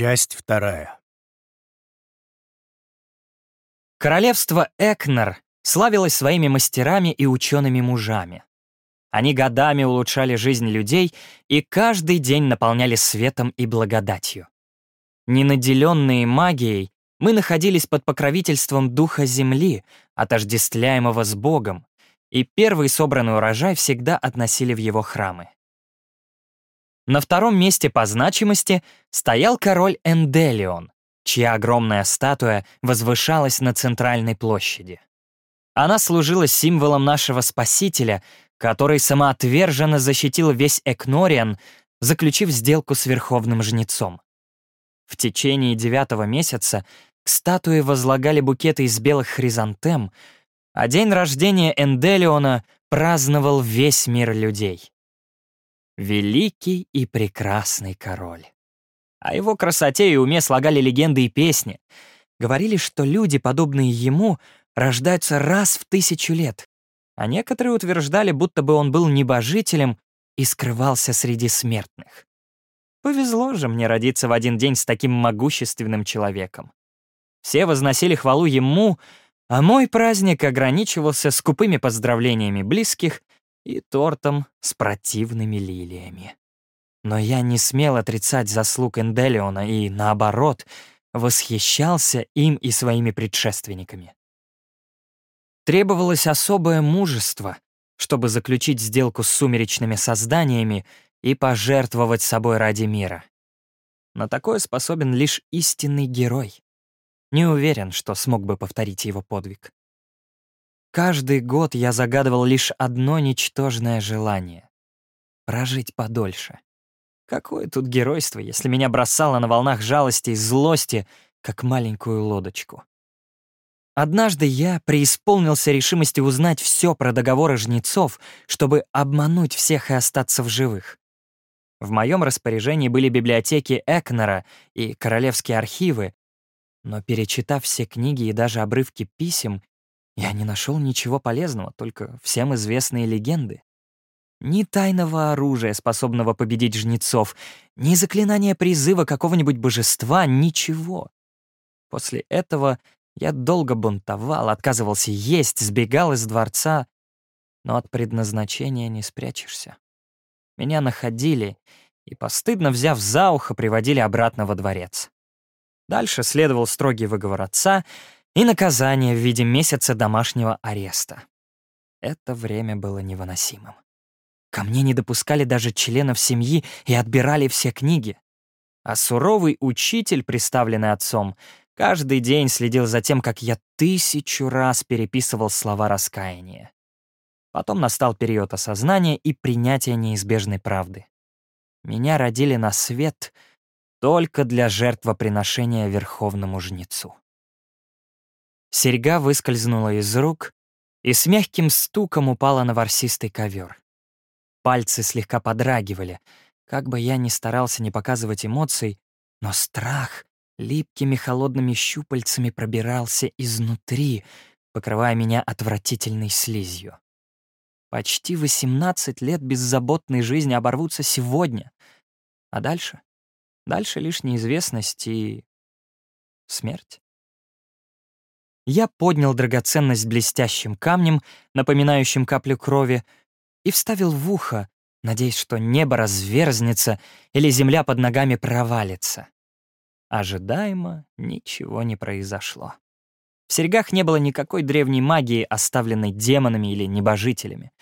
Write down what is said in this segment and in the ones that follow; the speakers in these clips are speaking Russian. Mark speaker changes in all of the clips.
Speaker 1: Часть вторая.
Speaker 2: Королевство Экнер славилось своими мастерами и учеными мужами. Они годами улучшали жизнь людей и каждый день наполняли светом и благодатью. Ненаделенные магией, мы находились под покровительством Духа Земли, отождествляемого с Богом, и первый собранный урожай всегда относили в его храмы. На втором месте по значимости стоял король Энделион, чья огромная статуя возвышалась на центральной площади. Она служила символом нашего Спасителя, который самоотверженно защитил весь Экнориан, заключив сделку с Верховным Жнецом. В течение девятого месяца к статуе возлагали букеты из белых хризантем, а день рождения Энделиона праздновал весь мир людей. Великий и прекрасный король. О его красоте и уме слагали легенды и песни. Говорили, что люди, подобные ему, рождаются раз в тысячу лет, а некоторые утверждали, будто бы он был небожителем и скрывался среди смертных. Повезло же мне родиться в один день с таким могущественным человеком. Все возносили хвалу ему, а мой праздник ограничивался скупыми поздравлениями близких и тортом с противными лилиями. Но я не смел отрицать заслуг Энделиона и, наоборот, восхищался им и своими предшественниками. Требовалось особое мужество, чтобы заключить сделку с сумеречными созданиями и пожертвовать собой ради мира. На такое способен лишь истинный герой. Не уверен, что смог бы повторить его подвиг. Каждый год я загадывал лишь одно ничтожное желание — прожить подольше. Какое тут геройство, если меня бросало на волнах жалости и злости, как маленькую лодочку. Однажды я преисполнился решимости узнать все про договоры жнецов, чтобы обмануть всех и остаться в живых. В моем распоряжении были библиотеки Экнера и королевские архивы, но перечитав все книги и даже обрывки писем, я не нашел ничего полезного, только всем известные легенды. Ни тайного оружия, способного победить жнецов, ни заклинания призыва какого-нибудь божества, ничего. После этого я долго бунтовал, отказывался есть, сбегал из дворца, но от предназначения не спрячешься. Меня находили и, постыдно взяв за ухо, приводили обратно во дворец. Дальше следовал строгий выговор отца — и наказание в виде месяца домашнего ареста. Это время было невыносимым. Ко мне не допускали даже членов семьи и отбирали все книги. А суровый учитель, представленный отцом, каждый день следил за тем, как я тысячу раз переписывал слова раскаяния. Потом настал период осознания и принятия неизбежной правды. Меня родили на свет только для жертвоприношения Верховному Жнецу. Серьга выскользнула из рук и с мягким стуком упала на ворсистый ковер. Пальцы слегка подрагивали. Как бы я ни старался не показывать эмоций, но страх липкими холодными щупальцами пробирался изнутри, покрывая меня отвратительной слизью. Почти 18 лет беззаботной жизни оборвутся сегодня. А дальше? Дальше лишь неизвестность и... смерть. Я поднял драгоценность блестящим камнем, напоминающим каплю крови, и вставил в ухо, надеясь, что небо разверзнется или земля под ногами провалится. Ожидаемо ничего не произошло. В серьгах не было никакой древней магии, оставленной демонами или небожителями.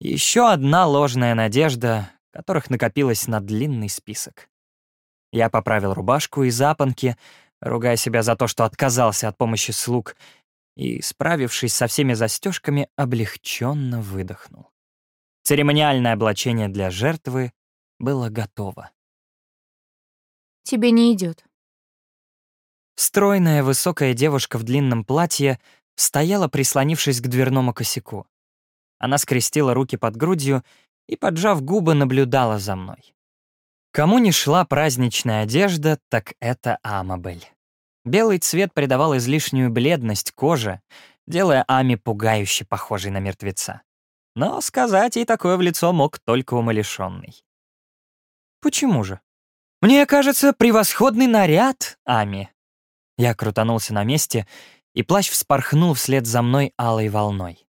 Speaker 2: Еще одна ложная надежда, которых накопилось на длинный список. Я поправил рубашку и запонки, ругая себя за то, что отказался от помощи слуг, и, справившись со всеми застежками, облегченно выдохнул. Церемониальное облачение для жертвы было готово.
Speaker 3: «Тебе не идет.
Speaker 2: Стройная высокая девушка в длинном платье стояла, прислонившись к дверному косяку. Она скрестила руки под грудью и, поджав губы, наблюдала за мной. Кому не шла праздничная одежда, так это Амабель. Белый цвет придавал излишнюю бледность коже, делая Ами пугающе похожей на мертвеца. Но сказать ей такое в лицо мог только умалишенный. «Почему же?» «Мне кажется, превосходный наряд, Ами». Я крутанулся на месте, и плащ вспорхнул вслед за мной алой волной.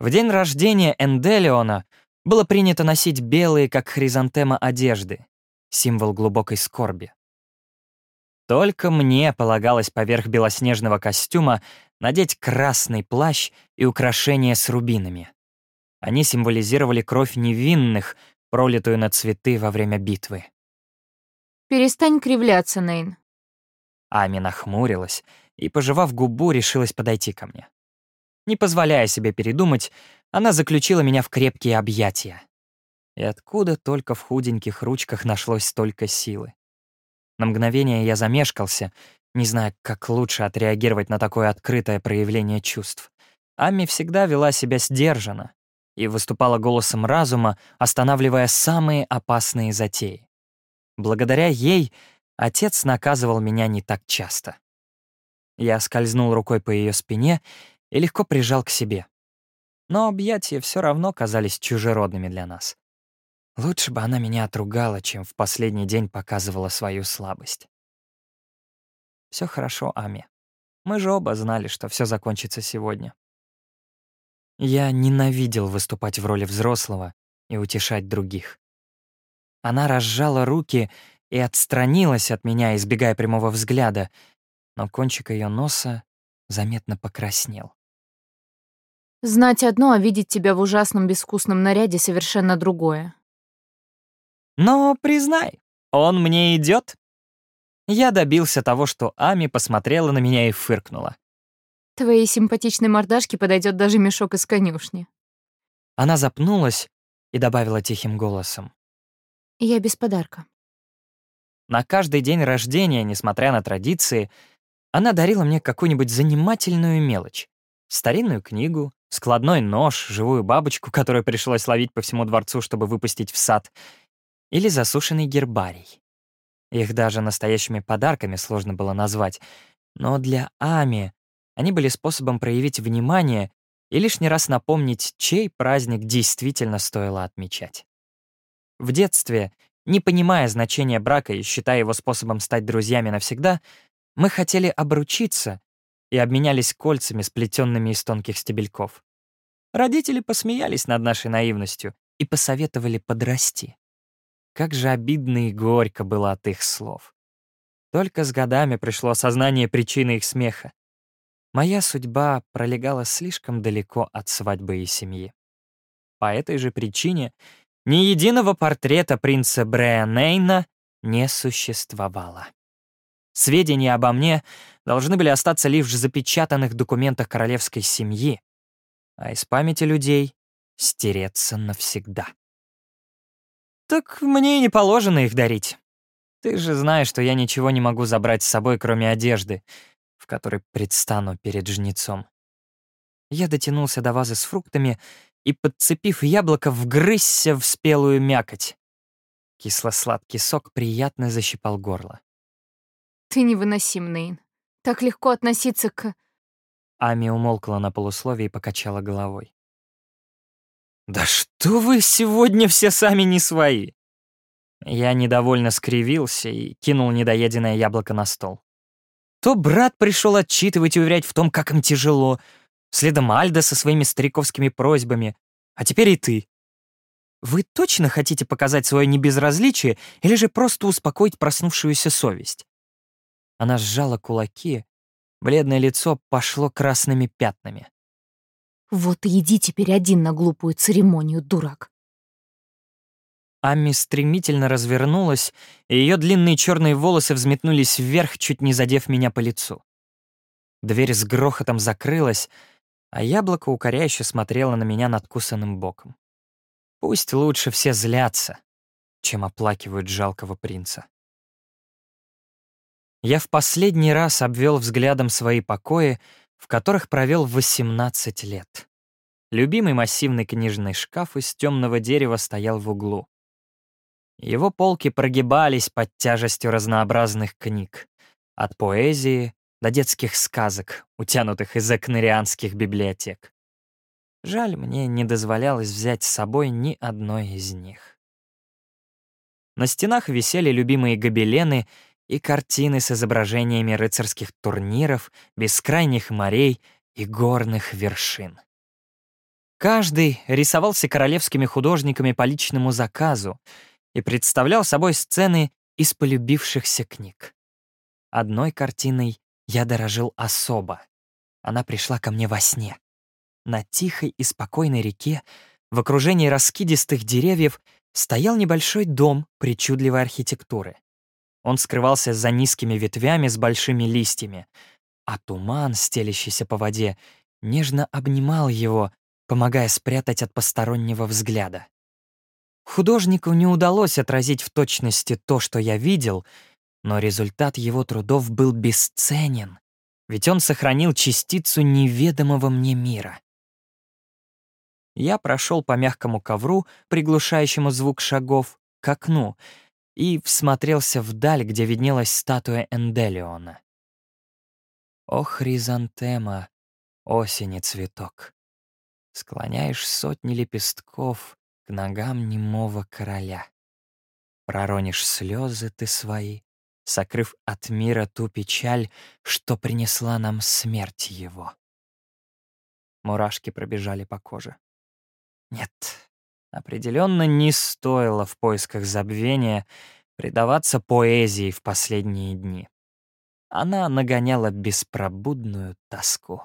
Speaker 2: В день рождения Энделиона было принято носить белые, как хризантема, одежды, символ глубокой скорби. Только мне полагалось поверх белоснежного костюма надеть красный плащ и украшения с рубинами. Они символизировали кровь невинных, пролитую на цветы во время битвы.
Speaker 3: «Перестань кривляться, Нейн».
Speaker 2: Ами нахмурилась и, пожевав губу, решилась подойти ко мне. Не позволяя себе передумать, она заключила меня в крепкие объятия. И откуда только в худеньких ручках нашлось столько силы? На мгновение я замешкался, не зная, как лучше отреагировать на такое открытое проявление чувств. Ами всегда вела себя сдержанно и выступала голосом разума, останавливая самые опасные затеи. Благодаря ей отец наказывал меня не так часто. Я скользнул рукой по ее спине и легко прижал к себе. Но объятия все равно казались чужеродными для нас. Лучше бы она меня отругала, чем в последний день показывала свою слабость. Все хорошо, Ами. Мы же оба знали, что все закончится сегодня. Я ненавидел выступать в роли взрослого и утешать других. Она разжала руки и отстранилась от меня, избегая прямого взгляда, но кончик ее носа заметно покраснел.
Speaker 3: Знать одно, а видеть тебя в ужасном безвкусном наряде совершенно другое.
Speaker 2: Но признай, он мне идет. Я добился того, что Ами посмотрела на меня и фыркнула.
Speaker 3: Твоей симпатичной мордашке подойдет даже мешок из конюшни.
Speaker 2: Она запнулась и добавила тихим голосом.
Speaker 3: Я без подарка.
Speaker 2: На каждый день рождения, несмотря на традиции, она дарила мне какую-нибудь занимательную мелочь. Старинную книгу, складной нож, живую бабочку, которую пришлось ловить по всему дворцу, чтобы выпустить в сад, или засушенный гербарий. Их даже настоящими подарками сложно было назвать, но для Ами они были способом проявить внимание и лишний раз напомнить, чей праздник действительно стоило отмечать. В детстве, не понимая значения брака и считая его способом стать друзьями навсегда, мы хотели обручиться и обменялись кольцами, сплетенными из тонких стебельков. Родители посмеялись над нашей наивностью и посоветовали подрасти. Как же обидно и горько было от их слов. Только с годами пришло осознание причины их смеха. Моя судьба пролегала слишком далеко от свадьбы и семьи. По этой же причине ни единого портрета принца Брея Нейна не существовало. Сведения обо мне должны были остаться лишь в запечатанных документах королевской семьи, а из памяти людей стереться навсегда. «Так мне и не положено их дарить. Ты же знаешь, что я ничего не могу забрать с собой, кроме одежды, в которой предстану перед жнецом». Я дотянулся до вазы с фруктами и, подцепив яблоко, вгрызся в спелую мякоть. Кисло-сладкий сок приятно защипал горло.
Speaker 3: Ты невыносим, Нейн. Так легко относиться к...
Speaker 2: Ами умолкла на полусловие и покачала головой. «Да что вы сегодня все сами не свои!» Я недовольно скривился и кинул недоеденное яблоко на стол. То брат пришел отчитывать и уверять в том, как им тяжело, следом Альда со своими стариковскими просьбами, а теперь и ты. Вы точно хотите показать свое небезразличие или же просто успокоить проснувшуюся совесть? Она сжала кулаки, бледное лицо пошло красными пятнами.
Speaker 3: Вот и иди теперь один на глупую церемонию, дурак.
Speaker 2: Амми стремительно развернулась, и ее длинные черные волосы взметнулись вверх, чуть не задев меня по лицу. Дверь с грохотом закрылась, а яблоко укоряюще смотрело на меня надкусанным боком. Пусть лучше все злятся, чем оплакивают жалкого принца. Я в последний раз обвел взглядом свои покои, в которых провел 18 лет. Любимый массивный книжный шкаф из темного дерева стоял в углу. Его полки прогибались под тяжестью разнообразных книг, от поэзии до детских сказок, утянутых из экнерианских библиотек. Жаль, мне не дозволялось взять с собой ни одной из них. На стенах висели любимые гобелены и картины с изображениями рыцарских турниров, бескрайних морей и горных вершин. Каждый рисовался королевскими художниками по личному заказу и представлял собой сцены из полюбившихся книг. Одной картиной я дорожил особо. Она пришла ко мне во сне. На тихой и спокойной реке, в окружении раскидистых деревьев, стоял небольшой дом причудливой архитектуры. Он скрывался за низкими ветвями с большими листьями, а туман, стелящийся по воде, нежно обнимал его, помогая спрятать от постороннего взгляда. Художнику не удалось отразить в точности то, что я видел, но результат его трудов был бесценен, ведь он сохранил частицу неведомого мне мира. Я прошел по мягкому ковру, приглушающему звук шагов, к окну и всмотрелся вдаль, где виднелась статуя Энделиона. О, хризантема, осени цветок! Склоняешь сотни лепестков к ногам немого короля. Проронишь слезы ты свои, сокрыв от мира ту печаль, что принесла нам смерть его. Мурашки пробежали по коже. Нет, определенно не стоило в поисках забвения предаваться поэзии в последние дни. Она нагоняла беспробудную тоску.